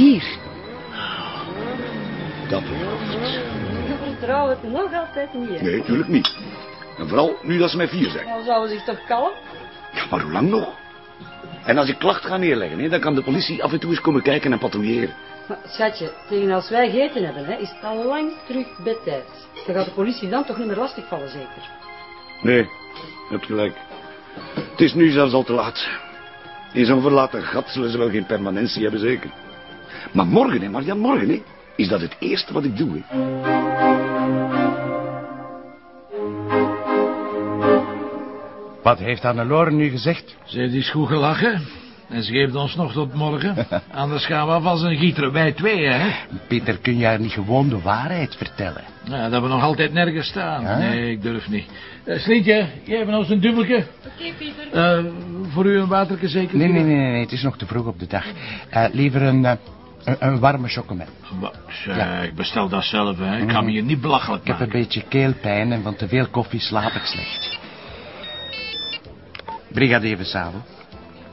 Vier. Dapper hoofd. Je vertrouwt het nog altijd niet, hè? Nee, tuurlijk niet. En vooral nu dat ze met vier zijn. Dan zouden ze zich toch kalm? Ja, maar hoe lang nog? En als ik klacht ga neerleggen, hè, dan kan de politie af en toe eens komen kijken en patrouilleren. Maar schatje, tegen als wij gegeten hebben, hè, is het al lang terug bedtijd. Dan gaat de politie dan toch niet meer lastigvallen, zeker? Nee, je hebt gelijk. Het is nu zelfs al te laat. In zo'n verlaten gat zullen ze wel geen permanentie hebben, zeker. Maar morgen, hè, Marian, morgen, hè, is dat het eerste wat ik doe, hè. Wat heeft Annelore nu gezegd? Ze heeft is goed gelachen. En ze geeft ons nog tot morgen. Anders gaan we vast een gieter bij tweeën, hè? Pieter, kun jij niet gewoon de waarheid vertellen? Ja, dat we nog altijd nergens staan. Ja? Nee, ik durf niet. Uh, Slientje, jij hebt ons een dubbeltje. Oké, Pieter. Eh, voor u een waterke zeker? Nee, nee, nee, nee, nee, het is nog te vroeg op de dag. Eh, liever een, een, een warme chocomel. Ja. ik bestel dat zelf, hè. Ik kan me hier niet belachelijk Ik heb maken. een beetje keelpijn en van te veel koffie slaap ik slecht. Brigadier Versabel.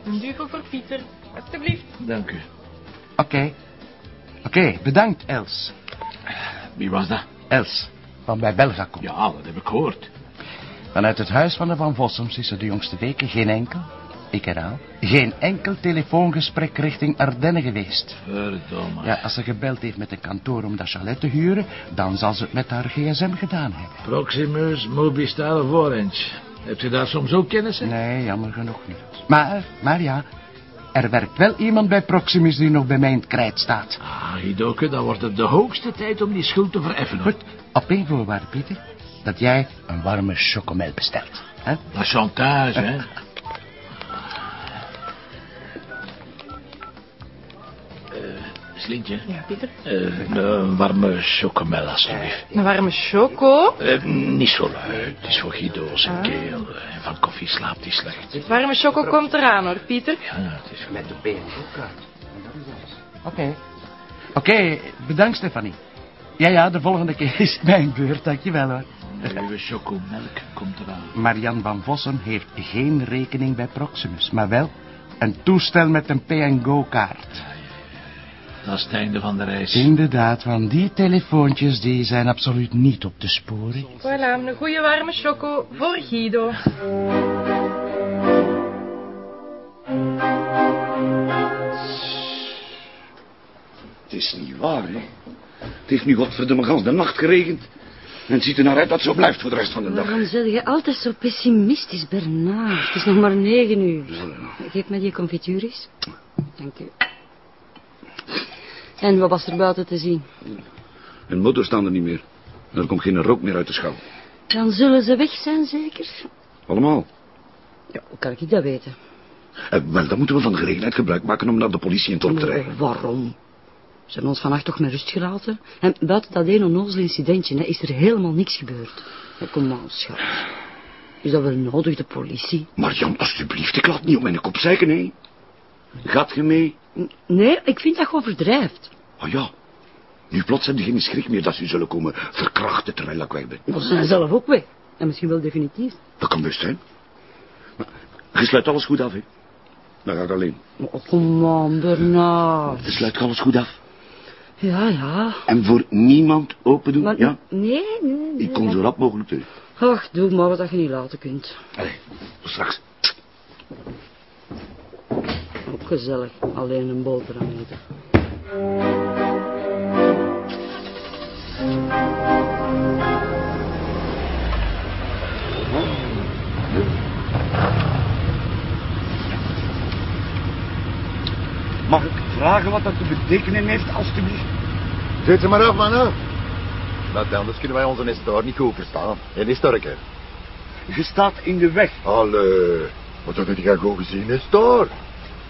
Een duvel voor Pieter, alstublieft. Dank u. Oké. Oké, bedankt, Els. Wie was dat? Els, van bij Belgacom. Ja, dat heb ik gehoord. Vanuit het huis van de Van Vossems is er de jongste weken geen enkel, ik herhaal, geen enkel telefoongesprek richting Ardennen geweest. Verdomme. Ja, als ze gebeld heeft met een kantoor om dat chalet te huren, dan zal ze het met haar gsm gedaan hebben. Proximus, Mobistar of Orange. Heb je daar soms ook kennis in? Nee, jammer genoeg niet. Maar, maar ja, er werkt wel iemand bij Proximus die nog bij mij in het krijt staat. Ah, Hidoke, dan wordt het de hoogste tijd om die schuld te vereffenen. Goed, op één voorwaarde, Pieter. Dat jij een warme chocomel bestelt. Hè? Dat chantage, hè? Slintje, Ja, Pieter. eh, een warme chocomel, alsjeblieft. Een warme choco. Eh, niet zo luid, het is voor Guido zijn keel. En van koffie slaapt hij slecht. Warme choco komt eraan hoor, Pieter. Ja, het is Met de benen ook. Oké. Oké, bedankt, Stefanie. Ja, ja, de volgende keer is mijn beurt, dankjewel hoor. Uw chocomelk komt eraan. Marian van Vossen heeft geen rekening bij Proximus, maar wel een toestel met een P&Go-kaart. Dat is het einde van de reis. Inderdaad, want die telefoontjes die zijn absoluut niet op te sporen. Voilà, een goede warme choco voor Guido. Het is niet waar, hè. Het heeft nu godverdomme gans de nacht geregend. En het ziet er naar uit dat het zo blijft voor de rest van de dag. Waarom zeg je altijd zo pessimistisch, Bernard? Het is nog maar negen uur. Geef mij die confituur eens. Dank u. En wat was er buiten te zien? Hun motor staan er niet meer. En er komt geen rook meer uit de schouw. Dan zullen ze weg zijn, zeker? Allemaal. Ja, hoe kan ik dat weten? Eh, wel, dan moeten we van de gelegenheid gebruik maken om naar de politie in Torp te rijden. Waarom? Ze hebben ons vannacht toch met rust gelaten. En buiten dat ene onnozel incidentje hè, is er helemaal niks gebeurd. Ja, kom maar, schat. Is dat wel nodig, de politie? Marian, alstublieft, ik laat niet op mijn kop zeiken, hè. Gaat je mee? Nee, ik vind dat je overdrijft. Oh ja. Nu plots heb je geen schrik meer dat ze zullen komen verkrachten terwijl ik weg ben. Maar ze zijn zelf ook weg. En misschien wel definitief. Dat kan best zijn. Maar je sluit alles goed af, hè. Dan ga ik alleen. Oh, kom aan, Bernard. Je sluit alles goed af. Ja, ja. En voor niemand open doen, Maar ja? nee, nee, nee. Ik kom zo rap mogelijk terug. Ach, doe maar wat je niet laten kunt. Allee, tot straks. Gezellig. Alleen een boterham eten. Mag ik vragen wat dat te betekenen heeft, alstublieft? Zet ze maar af, man. Want anders kunnen wij onze Nestor niet goed verstaan. Hé, Nestorke. Je staat in de weg. Allee. Wat dat heb je goed gezien, Nestor?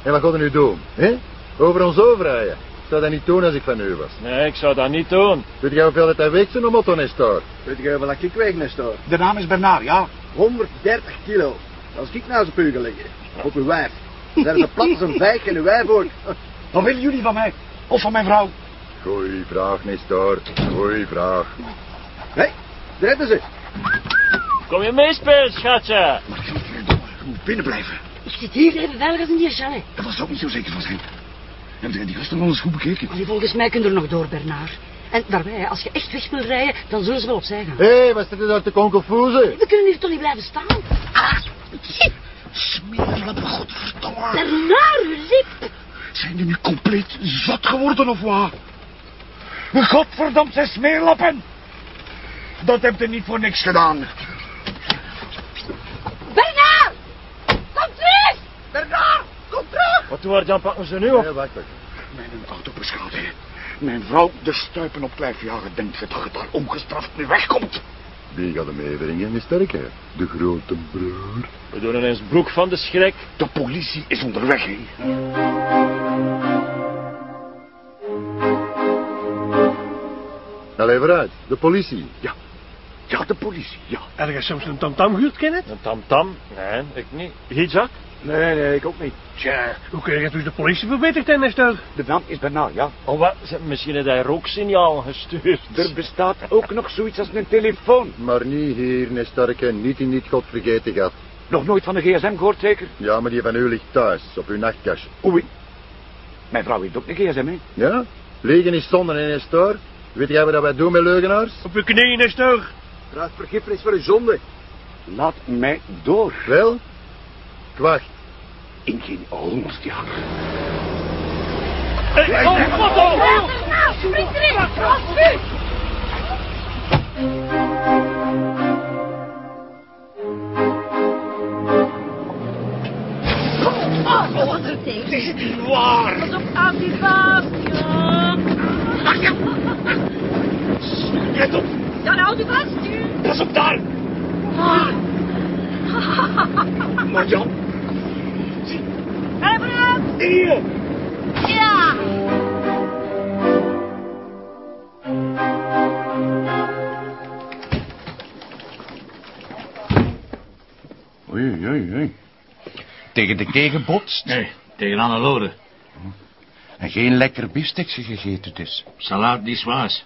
En wat gaat er nu doen? Hè? Over ons overrijden. Ik zou dat niet doen als ik van u was. Nee, ik zou dat niet doen. Weet jij hoeveel dat hij weegt, zo'n motto, Nestor? Weet wel dat ik weeg, Nestor? De naam is Bernard, ja. 130 kilo. Als ik nou zijn pugel liggen. Op uw wijf. Zijn ze plat als een vijg en uw wijf ook. Wat willen jullie van mij? Of van mijn vrouw? Goeie vraag, Nestor. Goeie vraag. Hé, hey, daar hebben ze. Kom je meespelen, schatje? Maar je moet binnen blijven. Ik zit hier even veilig als in die. Daar was ook niet zo zeker van zijn. Hebben jij die gasten al eens goed bekeken? Allee, volgens mij kunnen we er nog door, Bernard. En daarbij, als je echt weg wil rijden, dan zullen ze wel opzij gaan. Hé, hey, wat zit er daar te konkelfoezen? We kunnen hier toch niet blijven staan? Smeerlappen, godverdomme. Bernard, lip! Zijn die nu compleet zat geworden of wat? Godverdomd, zijn smeerlappen. Dat hebt u niet voor niks gedaan. Bernard! Kom terug! Bernard, kom terug! Wat waar dan pakken ze nu op? Hé, wacht, wacht. Mijn auto beschadigen. Mijn vrouw de stuipen op lijf jagen. Denkt je dat je daar ongestraft mee wegkomt? Wie gaat hem meebrengen, is sterke? De grote broer. We doen ineens broek van de schrik. De politie is onderweg, hè. Allee, vooruit. De politie. Ja. Ja, de politie, ja. Heb je soms een tamtam gehuurd, Kenneth? Een tamtam? Nee, ik niet. Hijak? Nee, nee, ik ook niet. Tja, hoe kun je dus de politie verbeterd in Esther? De naam is Bernard, ja. Oh, wat? Ze- Misschien heeft hij rooksignaal gestuurd. Er bestaat ook nog zoiets als een telefoon. Maar niet hier, sterke. Niet in niet godvergeten gat. Nog nooit van de gsm gehoord, zeker? Ja, maar die van u ligt thuis, op uw nachtkastje. Oei. Mijn vrouw heeft ook een gsm, hè. Ja? Liegen is zonde in een stoor. Weet jij wat wij doen met leugenaars? Op je knieën, Esther. Vraag vergiffenis voor uw zonde. Laat mij door. Wel? Ik wacht. In geen honderd jaar. Oh, wat dan? Spring erin! Als u! Oh, wat er tegen. Waar? Pas op, Antifa! Ja. Let op. Dan houd u vast. Pas op daar. Marjan. Ga vooruit! Hier. Ja! Oei, oei, oei. Tegen de kee gebotst. Nee, tegen Annelode. En geen lekker biefstekje gegeten dus. Salaat die zwaas.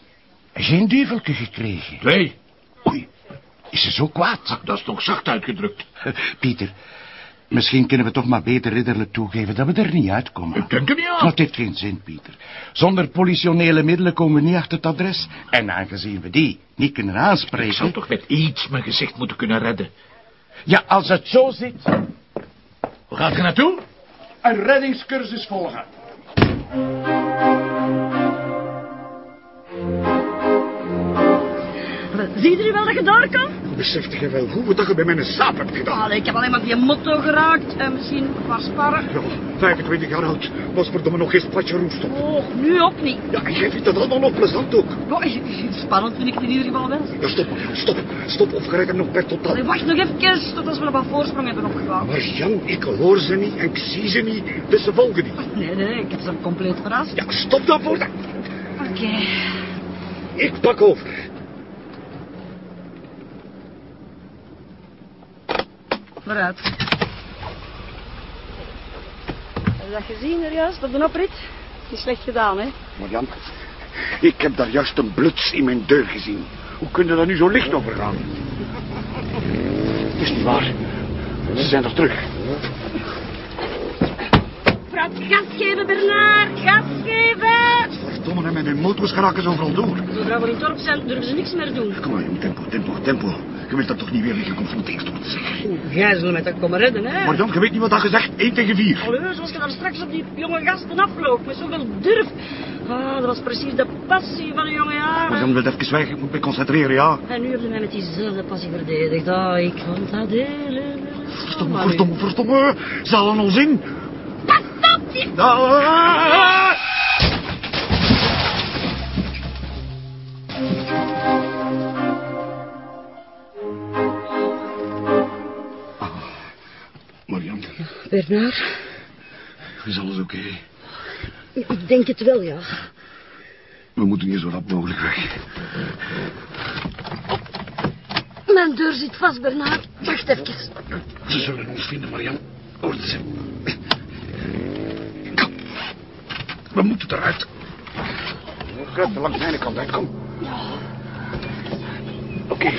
En geen duveltje gekregen. Twee. Oei, is ze zo kwaad? Dat is toch zacht uitgedrukt. Pieter, misschien kunnen we toch maar beter ridderlijk toegeven dat we er niet uitkomen. Ik denk er niet Maar aan. het heeft geen zin, Pieter. Zonder politionele middelen komen we niet achter het adres. En aangezien we die niet kunnen Ik zou aanspreken... toch met iets mijn gezicht moeten kunnen redden. Ja, als het zo zit... Waar gaat je naartoe? Een reddingscursus volgen. Zie je wel dat je daar kan? Besefte je wel goed wat je bij mijn saap hebt gedaan? Allee, ik heb alleen maar die motto geraakt. En misschien een paar sparren. Ja, 25 jaar oud. Was verdomme nog geen spatje roest op. Oh, nu ook niet. Ja, en jij vindt dat allemaal nog plezant ook. Oh, spannend vind ik het in ieder geval wel. Ja, stop, stop. Stop of gerek hem nog per totaal. Allee, wacht nog even, tot als we nog wat voorsprong hebben opgebouwd. Maar Jan, ik hoor ze niet en ik zie ze niet, dus ze volgen niet. Nee, nee, ik heb ze compleet verrast. Ja, stop dan voor dat. Oké. Ik pak over. Vooruit. Heb je dat gezien er juist op de oprit? Het is slecht gedaan, hè? Marjan, ik heb daar juist een bluts in mijn deur gezien. Hoe kun je daar nu zo licht over gaan? Het is niet waar. Ze zijn er terug. Vooruit, gas geven, Bernard! Gas geven! Verdomme, en met hun motors geraken ze overal door. In het dorp zijn, durven ze niks meer doen. Kom maar, jong, tempo, tempo, tempo. Je wilt dat toch niet weer mee geconfronteerd worden, zeg. Jij met dat komen redden, hè? Marjan, je weet niet wat dat gezegd. 1 tegen 4. Allee, zoals je daar straks op die jonge gasten afloopt, met zoveel durf. Ah, dat was precies de passie van een jonge jaren. Marjan, wil even zwijgen. Ik moet me concentreren, ja. En nu heb je mij met diezelfde passie verdedigd. Ah, ik vond dat heel... Verdomme, verdomme, verdomme. Ze halen ons in. Pas op, die... Ah! Ah, Bernard, is alles oké? ik denk het wel, ja. We moeten hier zo rap mogelijk weg. Mijn deur zit vast, Bernard. Wacht even. Ze zullen ons vinden, Marianne. Hoorden ze. Kom. We moeten eruit. Er langs mijn kant uit, kom. Oké.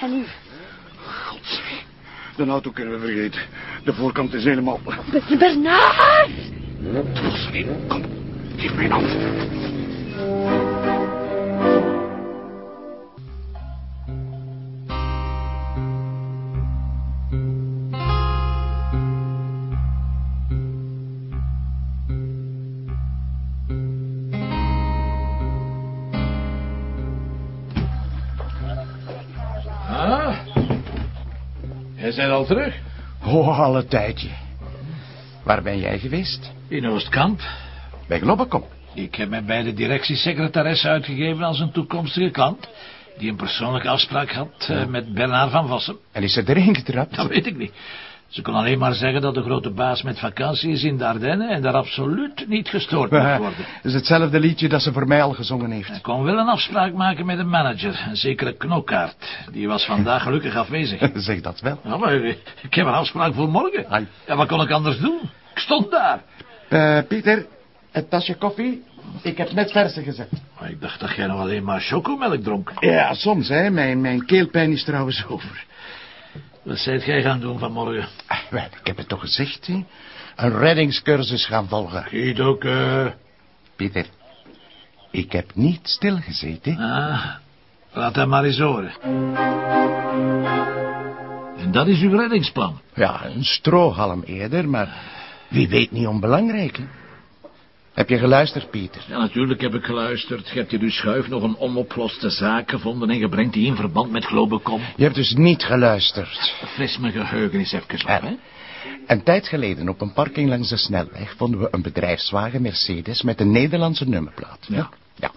En nu? De auto kunnen we vergeten. De voorkant is helemaal... Bernard! Plotseling, kom. Geef mij een hand. Al een tijdje. Waar ben jij geweest? In Oostkamp. Bij Globbekom. Ik heb mij bij de directiesecretaresse uitgegeven als een toekomstige klant... die een persoonlijke afspraak had eh, met Bernard van Vossen. En is ze erin getrapt? Dat weet ik niet. Ze kon alleen maar zeggen dat de grote baas met vakantie is in de Ardennen... en daar absoluut niet gestoord Eh, worden. Dat is hetzelfde liedje dat ze voor mij al gezongen heeft. Hij kon wel een afspraak maken met een manager, een zekere knokkaart. Die was vandaag gelukkig afwezig. Zeg dat wel. Ja, maar ik heb een afspraak voor morgen. Ai. Ja, wat kon ik anders doen? Ik stond daar. Eh, Pieter, een tasje koffie? Ik heb net verse gezet. Maar ik dacht dat jij nog alleen maar chocomelk dronk. Ja, soms, hè. Mijn, mijn keelpijn is trouwens over. Wat zijt jij gaan doen vanmorgen? Ah, ik heb het toch gezegd, hè. Een reddingscursus gaan volgen. Giet ook, eh... Pieter, ik heb niet stilgezeten. Ah, laat hem maar eens horen. En dat is uw reddingsplan. Ja, een strohalm eerder, maar wie weet niet onbelangrijk, hè. Heb je geluisterd, Pieter? Ja, natuurlijk heb ik geluisterd. Je hebt in uw schuif nog een onoploste zaak gevonden... en je brengt die in verband met Globecom. Je hebt dus niet geluisterd. Fris mijn geheugen is even op, hè? Een tijd geleden op een parking langs de snelweg vonden we een bedrijfswagen Mercedes met een Nederlandse nummerplaat. Ja. Ja.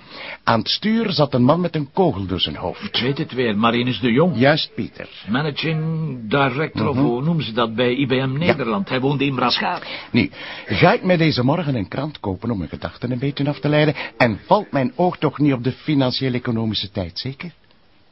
Aan het stuur zat een man met een kogel door zijn hoofd. Ik weet het weer, Marinus de Jong. Juist, Pieter. Managing director, of Mhm. hoe noemen ze dat bij IBM Nederland? Hij woonde in Braschaat. Nu, ga ik mij deze morgen een krant kopen om mijn gedachten een beetje af te leiden... en valt mijn oog toch niet op de financieel-economische tijd, zeker?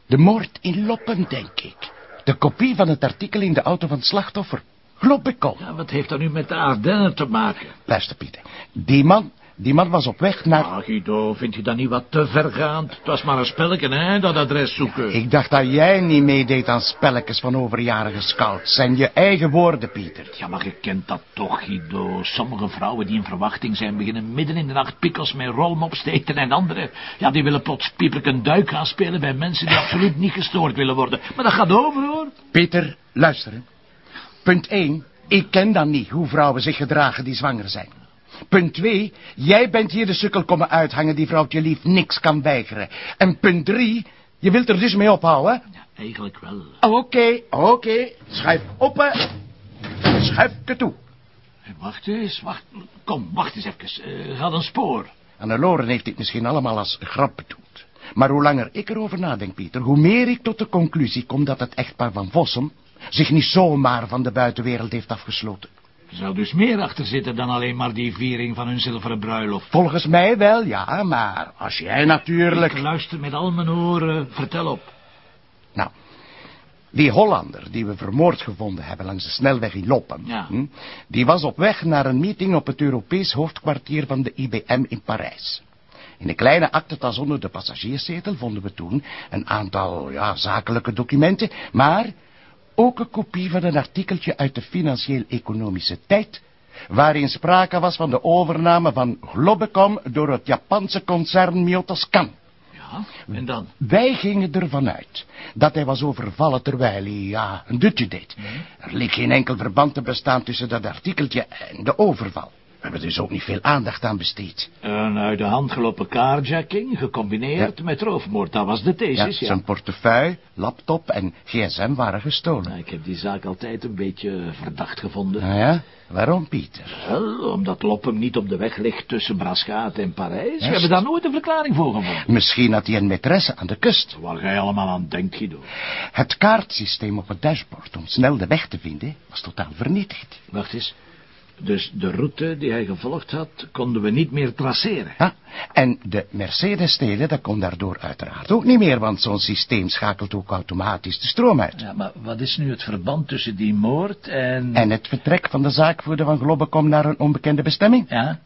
De moord in Loppen, denk ik. De kopie van het artikel in de auto van het slachtoffer. Globbekom. Ja, wat heeft dat nu met de Ardennen te maken? Luister, Pieter. Die man, die man was op weg naar... Ah, Guido, vind je dat niet wat te vergaand? Het was maar een spelletje, hè, dat adres zoeken. Ik dacht dat jij niet meedeed aan spelletjes van overjarige scouts. Zijn je eigen woorden, Pieter. Ja, maar je kent dat toch, Guido. Sommige vrouwen die in verwachting zijn... beginnen midden in de nacht pikkels met rolmop te eten... en anderen, ja, die willen plots piepelijk een duik gaan spelen... bij mensen die absoluut niet gestoord willen worden. Maar dat gaat over, hoor. Peter, luister. Punt 1. Ik ken dan niet hoe vrouwen zich gedragen die zwanger zijn. Punt 2. Jij bent hier de sukkel komen uithangen die vrouwtje lief niks kan weigeren. En punt 3. Je wilt er dus mee ophouden? Ja, eigenlijk wel. Oké, oké. Schuif op, hè. Schuif het toe. Hey, Wacht eens, wacht. Kom, wacht eens even. Eh gaat een spoor. Anne Loren heeft dit misschien allemaal als grap bedoeld. Maar hoe langer ik erover nadenk, Pieter, hoe meer ik tot de conclusie kom dat het echtpaar van Vossem zich niet zomaar van de buitenwereld heeft afgesloten. Er zou dus meer achter zitten dan alleen maar die viering van hun zilveren bruiloft. Volgens mij wel, ja, maar als jij natuurlijk... Ik luister met al mijn oren. Vertel op. Nou, die Hollander die we vermoord gevonden hebben langs de snelweg in Loppen... Ja. hm, die was op weg naar een meeting op het Europees hoofdkwartier van de IBM in Parijs. In de kleine aktentas onder de passagierszetel vonden we toen een aantal ja, zakelijke documenten, maar ook een kopie van een artikeltje uit de financieel-economische tijd, waarin sprake was van de overname van Globecom door het Japanse concern Myotoscan. Ja, en dan? Wij gingen ervan uit dat hij was overvallen terwijl hij, ja, een dutje deed. Er leek geen enkel verband te bestaan tussen dat artikeltje en de overval. We hebben dus ook niet veel aandacht aan besteed. Een uit de hand gelopen carjacking, gecombineerd met roofmoord. Dat was de thesis, ja. zijn portefeuille, laptop en gsm waren gestolen. Nou, ik heb die zaak altijd een beetje verdacht gevonden. Nou ja, waarom, Pieter? Wel, omdat Loppem niet op de weg ligt tussen Braschaat en Parijs. We hebben daar nooit een verklaring voor gevonden. Misschien had hij een maîtresse aan de kust. Waar jij allemaal aan denkt, Guido. Het kaartsysteem op het dashboard om snel de weg te vinden was totaal vernietigd. Wacht eens. Dus de route die hij gevolgd had, konden we niet meer traceren. Ja, en de Mercedes stelen, dat kon daardoor uiteraard ook niet meer, want zo'n systeem schakelt ook automatisch de stroom uit. Ja, maar wat is nu het verband tussen die moord en... En het vertrek van de zaakvoerder van Globecom naar een onbekende bestemming? Ja?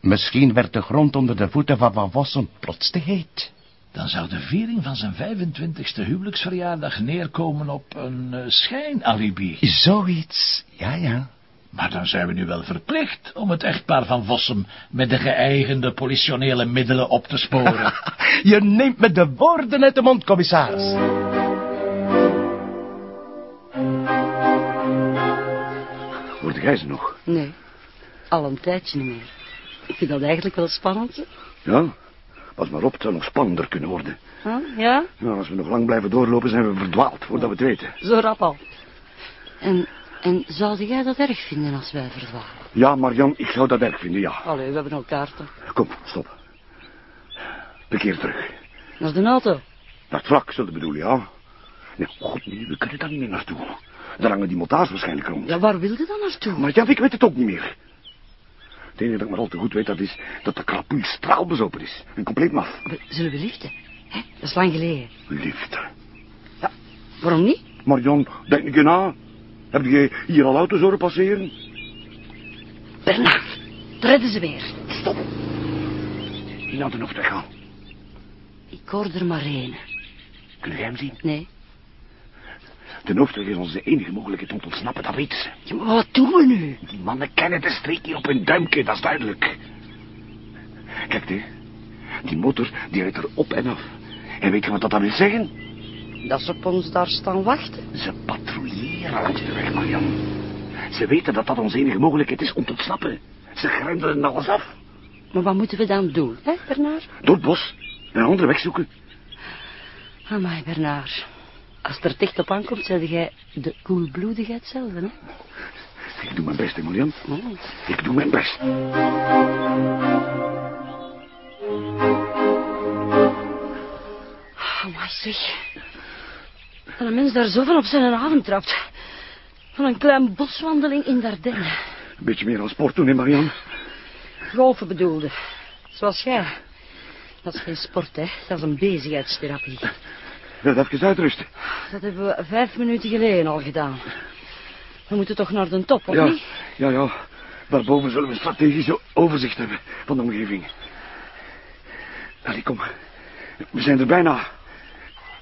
Misschien werd de grond onder de voeten van Van Vossen plots te heet. dan zou de viering van zijn 25ste huwelijksverjaardag neerkomen op een eh, schijnalibi. Zoiets, ja, ja. Maar dan zijn we nu wel verplicht om het echtpaar van Vossem met de geëigende politionele middelen op te sporen. Je neemt me de woorden uit de mond, commissaris. Hoorde jij ze nog? Nee, al een tijdje niet meer. Ik vind dat eigenlijk wel spannend. Ja. Pas maar op, het zou nog spannender kunnen worden. Huh? Ja, Nou, als we nog lang blijven doorlopen, zijn we verdwaald, voordat we het weten. zo rap al. En, en zou jij dat erg vinden als wij verdwalen? Ja, Marian, ik zou dat erg vinden, ja. Allee, we hebben elkaar toch. Kom, stop. Een keer terug. Naar de auto. Naar het vlak, zullen bedoelen, ja. Nee, god nee, we kunnen daar niet meer naartoe. Daar hangen die motards waarschijnlijk rond. Ja, waar wilde dan naartoe? Maar ja, ik weet het ook niet meer. Het enige dat ik maar al te goed weet, dat is dat de krapul straalbezopen is. En compleet maf. We- Zullen we liften? Hè? Dat is lang geleden. Liefde. Waarom niet? Marion, denk keer na. Heb je hier al auto's horen passeren? Bernard, redden ze weer. Stop. Die laten nog weggaan. Ik hoor er maar één. Kun jij hem zien? Nee. De hoofdweg is onze enige mogelijkheid om te ontsnappen, dat weten ze. Ja, maar wat doen we nu? Die mannen kennen de streek hier op hun duimpje, dat is duidelijk. Kijk, hè. Die motor, die rijdt er op en af. En weet je wat dat dan wil zeggen? Dat ze op ons daar staan wachten. Ze patrouilleren langs de weg, Marian. Ze weten dat dat onze enige mogelijkheid is om te ontsnappen. Ze grendelen alles af. Maar wat moeten we dan doen, hè, Bernard? Door het bos. En een andere weg zoeken. Amai, Bernard. Als het er dicht op aankomt, zeg jij de koelbloedigheid zelf, hè? Ik doe mijn best, hè, Marian. Oh. Ik doe mijn best. Amai, zeg. Dat een mens daar zo van op zijn adem trapt. Van een klein boswandeling in Dardenne. Een beetje meer aan sport doen, hè, Marian. Golfen bedoelde. Zoals jij. Dat is geen sport, hè. Dat is een bezigheidstherapie. Wil even uitrusten? Dat hebben we vijf minuten geleden al gedaan. We moeten toch naar de top, of ja, niet? ja, ja. Daarboven zullen we een strategisch overzicht hebben van de omgeving. Allee, kom. We zijn er bijna.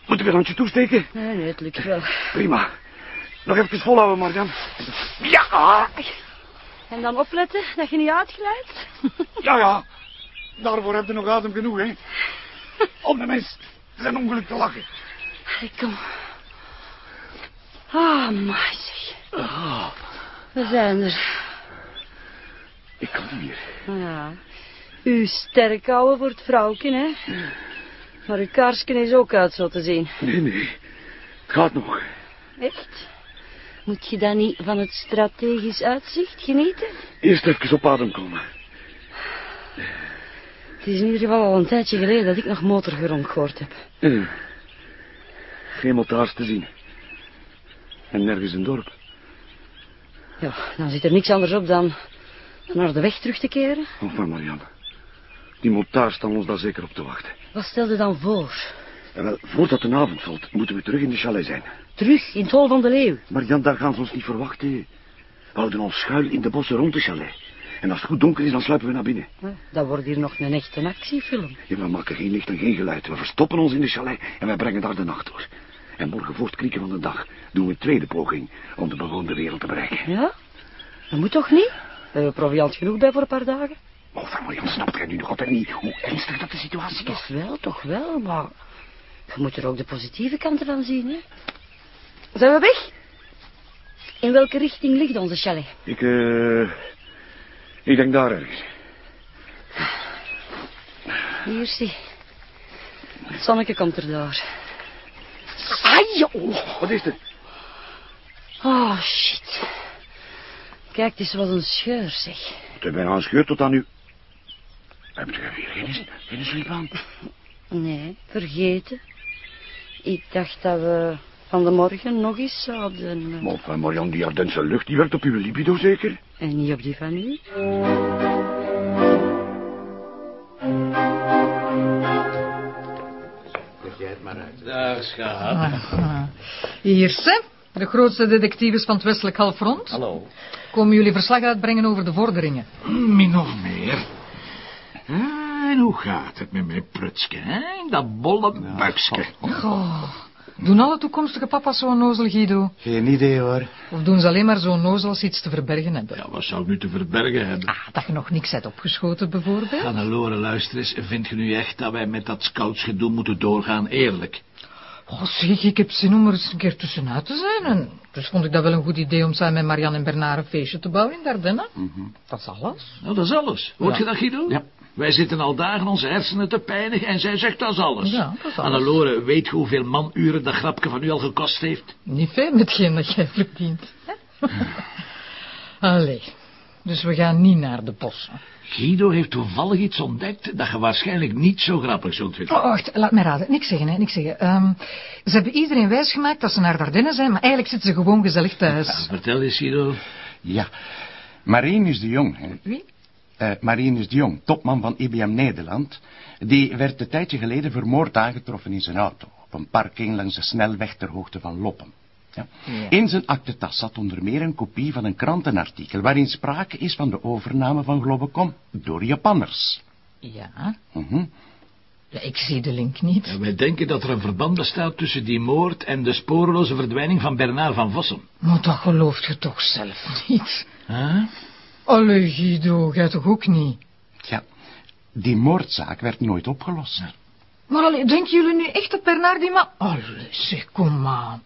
Moeten we een handje toesteken? Nee, nee, het lukt wel. Prima. Nog even volhouden, Marian. Ja! En dan opletten dat je niet uitglijdt. Ja, ja. Daarvoor heb je nog adem genoeg, hè. Om de mens zijn ongeluk te lachen. Allee, kom. Ah, maar zeg. We zijn er. Ik kan niet meer. Ja. U sterk houden voor het vrouwtje, hè. Maar uw kaarsken is ook uit zo te zien. Nee, nee. Het gaat nog. Echt? Moet je dan niet van het strategisch uitzicht genieten? Eerst even op adem komen. Het is in ieder geval al een tijdje geleden dat ik nog motorgeronk gehoord heb. Geen motards te zien. En nergens een dorp. Ja, dan zit er niks anders op dan naar de weg terug te keren. Of maar, Marianne. Die motards staan ons daar zeker op te wachten. Wat stelde dan voor? En wel, voordat de avond valt, moeten we terug in de chalet zijn. Terug in het hol van de leeuw. Marianne, daar gaan ze ons niet verwachten. We houden ons schuil in de bossen rond de chalet. En als het goed donker is, dan sluipen we naar binnen. Dat wordt hier nog een echte actiefilm. Ja, we maken geen licht en geen geluid. We verstoppen ons in de chalet en wij brengen daar de nacht door. En morgen voor het krieken van de dag doen we een tweede poging om de bewoonde wereld te bereiken. Ja? Dat moet toch niet? We hebben proviant genoeg bij voor een paar dagen. Oh, van snapt jij nu nog altijd niet hoe ernstig dat de situatie is? Toch wel, toch wel, maar... Je moet er ook de positieve kanten van zien, hè? Zijn we weg? In welke richting ligt onze chalet? Ik, eh... ik denk daar ergens. Hier zie. Het zonnetje komt er door. Ai, joh. Wat is het? Oh, shit. Kijk, het is wat een scheur, zeg. Het heeft bijna een scheur tot aan u. Heb je weer geen, geen slip aan? Nee, vergeten. Ik dacht dat we van de morgen nog eens zouden... eh, Maar van Marianne, die Ardense lucht, die werkt op uw libido zeker? En niet op die van u? Dag, schat. Ah, Hier, ze, de grootste detectives van het westelijk halfrond. Hallo. Komen jullie verslag uitbrengen over de vorderingen? Min of meer. Gaat het met mijn prutske, hè? Dat bolle buikske. Goh, doen alle toekomstige papa's zo'n nozel, Guido? Geen idee hoor. Of doen ze alleen maar zo'n nozel als ze iets te verbergen hebben? Ja, wat zou ik nu te verbergen hebben? Ah, dat je nog niks hebt opgeschoten, bijvoorbeeld? Hannelore, luister eens. Vind je nu echt dat wij met dat scoutsgedoe moeten doorgaan? Eerlijk. Oh, zeg, ik heb zin om er eens een keer tussenuit te zijn. En dus vond ik dat wel een goed idee om samen met Marianne en Bernard een feestje te bouwen in Dardenne. Dat is alles. Nou, dat is alles. Hoort Ja. je dat, Guido? Ja. Wij zitten al dagen onze hersenen te pijnigen en zij zegt dat is alles. Ja, dat is alles. Hannelore, weet je hoeveel manuren dat grapje van u al gekost heeft? Niet veel met hetgeen dat jij verdient. hè? Allee, dus we gaan niet naar de bossen. Guido heeft toevallig iets ontdekt dat je waarschijnlijk niet zo grappig zult vinden. Oh, wacht, laat mij raden. Niks zeggen, hè, niks zeggen. Ehm, ze hebben iedereen wijsgemaakt dat ze naar Dardenne zijn, maar eigenlijk zitten ze gewoon gezellig thuis. Vertel eens, Guido. Ja. Marinus de Jong, hè. Wie? Eh, Marinus de Jong, topman van IBM Nederland, die werd een tijdje geleden vermoord aangetroffen in zijn auto, op een parking langs de snelweg ter hoogte van Loppen. Ja. In zijn aktetas zat onder meer een kopie van een krantenartikel waarin sprake is van de overname van Globecom door Japanners. Ja, Mhm. ja, ik zie de link niet. En wij denken dat er een verband bestaat tussen die moord en de spoorloze verdwijning van Bernard van Vossen. Maar dat gelooft je toch zelf niet? Huh? Allee, Guido, jij toch ook niet? Ja, die moordzaak werd nooit opgelost. Maar allee, denken jullie nu echt dat Bernard die man... Allee, zeg, kom aan.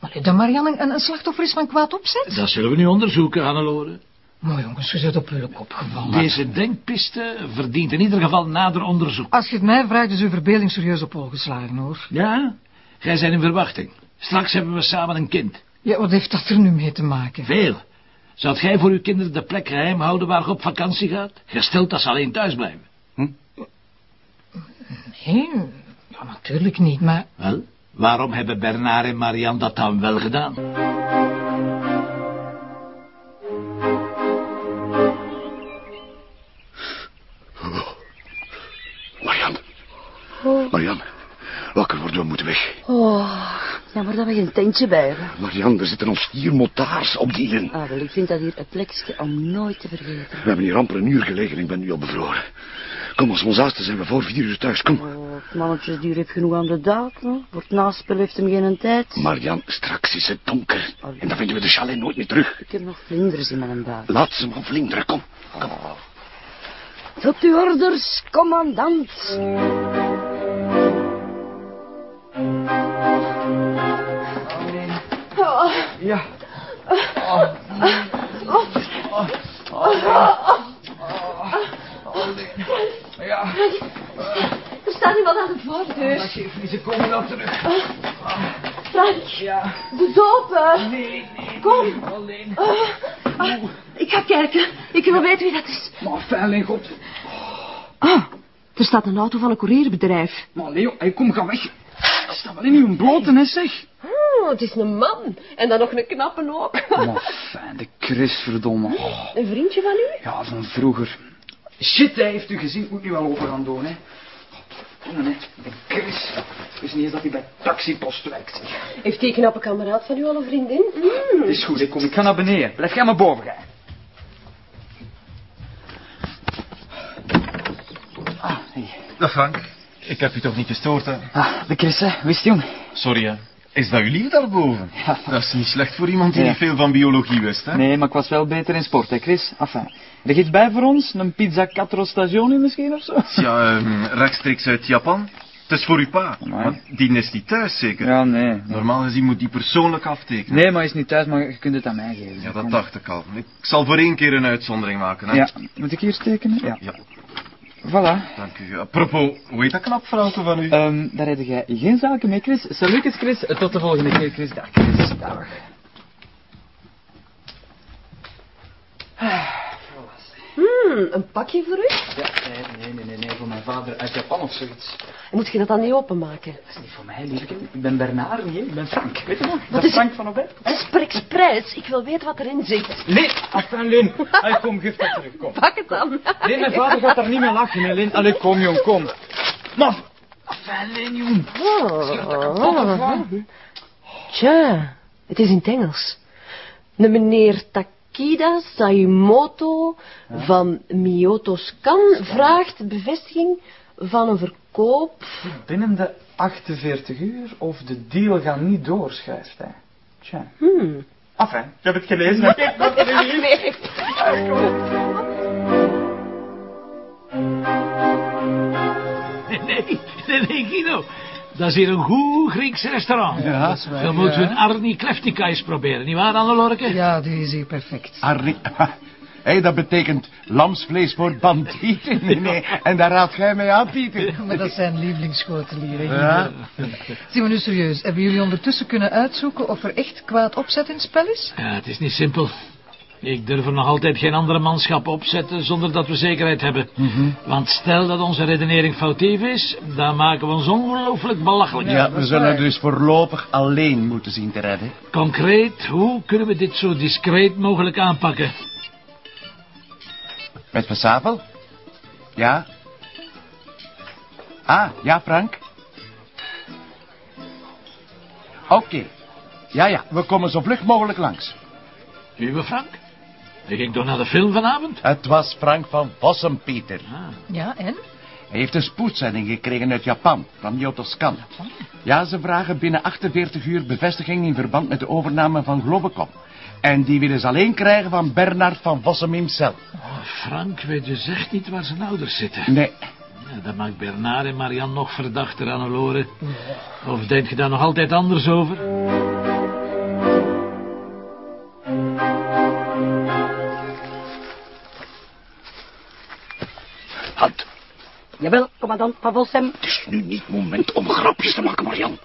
Allee, dat Marianne een, een slachtoffer is van kwaad opzet? Dat zullen we nu onderzoeken, Hannelore. Maar jongens, je zit op jullie kop gevallen. Deze denkpiste verdient in ieder geval nader onderzoek. Als je het mij vraagt, is uw verbeelding serieus op geslagen, hoor. Ja? Gij zijn in verwachting. Straks hebben we samen een kind. Ja, wat heeft dat er nu mee te maken? Veel. Zou jij voor uw kinderen de plek geheim houden waar je op vakantie gaat? Gesteld dat ze alleen thuis blijven. Nee, ja, natuurlijk niet, maar... Wel, waarom hebben Bernard en Marianne dat dan wel gedaan? Marianne. Marianne. Wakker worden, we moeten weg. Oh, jammer dat we geen tentje bij hebben. Marianne, er zitten ons vier motards op die in. Ah, wel, ik vind dat hier een plekje om nooit te vergeten. We hebben hier amper een uur gelegen en ik ben nu al bevroren. Kom, als we ons haasten zijn we voor vier uur thuis. Kom. Oh, het mannetjesdier heeft genoeg aan de daad, hè. Voor het naspel heeft hem geen tijd. Marianne, straks is het donker. En dan vinden we de chalet nooit meer terug. Ik heb nog vlinders in mijn buik. Laat ze maar vlinderen, kom. Tot uw orders, commandant. Ze komen al terug. Frank, Ja. de dopen. Nee, nee. Kom. Alleen. Ah, ik ga kijken. Ik wil weten wie dat is. Maar fijn God. Ah, er staat een auto van een courierbedrijf. Maar Leo, hey, kom, ga weg. Er staat wel in uw blote, hè, zeg. Oh, het is een man. En dan nog een knappe ook. Maar fijn, de Chris, verdomme. Een vriendje van u? Ja, van vroeger. Shit, hij heeft u gezien. Moet nu wel over gaan doen, hè. Hè. De Chris. Ik wist niet eens dat hij bij taxipost werkt. Heeft die knappe kameraad van u al een vriendin? Mm. Het is goed, ik kom. Ik ga naar beneden. Blijf jij maar boven gaan. Ah, hey. Dag Frank. Ik heb u toch niet gestoord, hè? Ah, de Chris, hè. Wist je, jong? Sorry, hè. Is dat uw lief daarboven? Ja. Dat is niet slecht voor iemand die Ja. niet veel van biologie wist, hè? Nee, maar ik was wel beter in sport, hè, Chris? Enfin, er iets bij voor ons? Een pizza quattro stagioni misschien of zo? Ja, ehm, rechtstreeks uit Japan. Het is voor uw pa. Want die is niet thuis, zeker? Ja, nee. Normaal gezien moet die persoonlijk aftekenen. Nee, maar hij is niet thuis, maar je kunt het aan mij geven. Ja, dat Kom. dacht ik al. Ik zal voor één keer een uitzondering maken, hè? Ja, moet ik hier tekenen? Ja. Ja, Voilà. dank u. Apropos, hoe heet dat knap vrouwke van u? Ehm, daar heb jij geen zaken mee, Chris. Salutjes, Chris. Tot de volgende keer, Chris. Dag, Chris. Dag. Hmm, een pakje voor u? Ja, nee, nee, nee, nee, mijn vader uit Japan of zoiets. Moet je dat dan niet openmaken? Dat is niet voor mij, liefje. Ik ben Bernard, niet, ik ben Frank. Weet je nog? Wat Dat is- Frank van Obert. Esper Express. Ik wil weten wat erin zit. Lin, enfin, Lin. Allee, kom, geef dat terug, kom. Pak het dan. Lin, mijn vader gaat daar niet mee lachen, hè, Lin. Allee, kom, jong, kom. Maar, enfin, Lin, jong. Oh. Tja, het is in het Engels. Een meneer Tak Kida Saimoto van Miyoto Scan vraagt bevestiging van een verkoop... Binnen de 48 uur of de deal gaat niet door, schrijft hij. Tja. Hmm. Enfin, ik heb het gelezen. Nee. Nee, nee, nee, Guido. Dat is hier een goed Grieks restaurant. Ja, dat is waar, Dan moeten we een Arnie Kleftika eens proberen, nietwaar, Annelorke? Ja, die is hier perfect. Arnie... Hé, dat betekent lamsvlees voor bandieten. Nee, nee. En daar raad jij mee aan, Pieter. Maar dat zijn lievelingsschotelieren. Ja. Zie maar nu serieus. Hebben jullie ondertussen kunnen uitzoeken of er echt kwaad opzet in het spel is? Ja, het is niet simpel. Ik durf er nog altijd geen andere manschap opzetten zonder dat we zekerheid hebben. Want stel dat onze redenering foutief is, dan maken we ons ongelooflijk belachelijk. Ja, we zullen dus voorlopig alleen moeten zien te redden. Concreet, hoe kunnen we dit zo discreet mogelijk aanpakken? Met Versapel? Ja? Ah, ja, Frank? Oké. Ja, ja, we komen zo vlug mogelijk langs. Uwe Frank? Je ging toch naar de film vanavond? Het was Frank van Vossen, Pieter. Ja, en? Hij heeft een spoedzending gekregen uit Japan, van Yotoscan. Ja, ze vragen binnen 48 uur bevestiging in verband met de overname van Globecom. En die willen ze alleen krijgen van Bernard van Vossem himself. Oh, Frank weet dus echt niet waar zijn ouders zitten. Nee, Ja, dat maakt Bernard en Marianne nog verdachter aan Loren. Of denk je daar nog altijd anders over? Jawel, commandant Van Vossem. het is nu niet moment om grapjes te maken, Marian.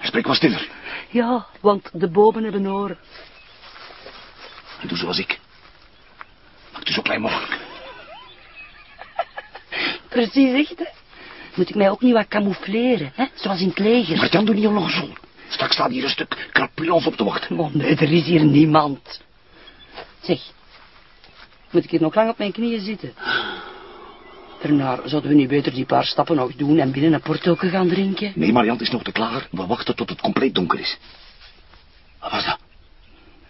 Spreek wat stiller. Ja, want de bomen hebben oren. En doe zoals ik. Maak het zo klein mogelijk. Precies echt, hè. Moet ik mij ook niet wat camoufleren, hè? Zoals in het leger. Marian, doe niet onnozel. Straks staat hier een stuk krapulons op te wachten. Oh nee, er is hier niemand. Zeg, moet ik hier nog lang op mijn knieën zitten? Daarna zouden we nu beter die paar stappen nog doen en binnen een portoken gaan drinken. Nee, Marian, is nog te klaar. We wachten tot het compleet donker is. Wat was dat?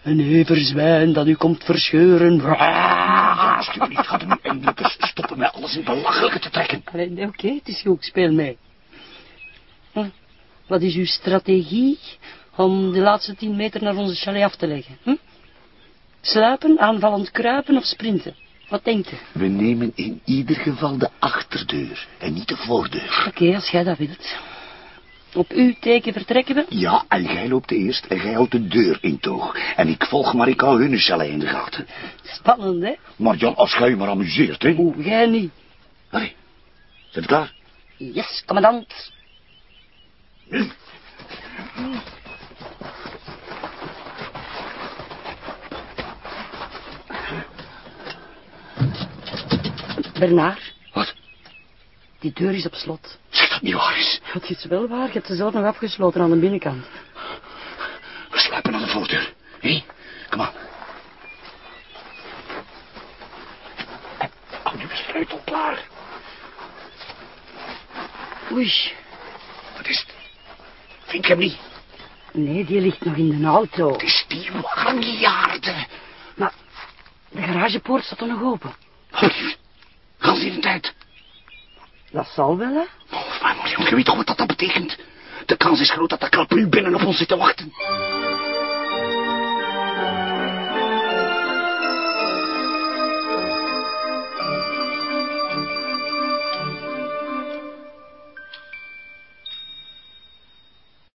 Een heverzwijn dat u komt verscheuren. Ja, alsjeblieft, gaat er nu eindelijk eens stoppen met alles in belachelijke te trekken. Oké, het is goed, ik speel mee. Hm, Wat is uw strategie om de laatste tien meter naar onze chalet af te leggen? Hm? Sluipen, aanvallend kruipen of sprinten? Wat denkt u? We nemen in ieder geval de achterdeur en niet de voordeur. Oké, als jij dat wilt. Op uw teken vertrekken we? Ja, en jij loopt eerst en jij houdt de deur in toog. En ik volg Marika hun chalet in de gaten. Spannend, hè? Marian, als jij je maar amuseert, hè. Oeh, jij niet. Allee, zit je klaar? Yes, commandant. Bernard. Wat? Die deur is op slot. Zeg dat niet waar is. Het is wel waar, je hebt ze zelf nog afgesloten aan de binnenkant. We sluipen naar de voordeur. Hé, kom aan. Hou je sleutel klaar. Oei. Wat is het? Vind je hem niet? Nee, die ligt nog in de auto. Het is die wangenjaarde. Maar de garagepoort staat toch nog open? Gans in de tijd. Dat zal wel, hè? Oh, maar Marion, je weet toch wat dat, dat betekent? De kans is groot dat de krapul binnen op ons zit te wachten.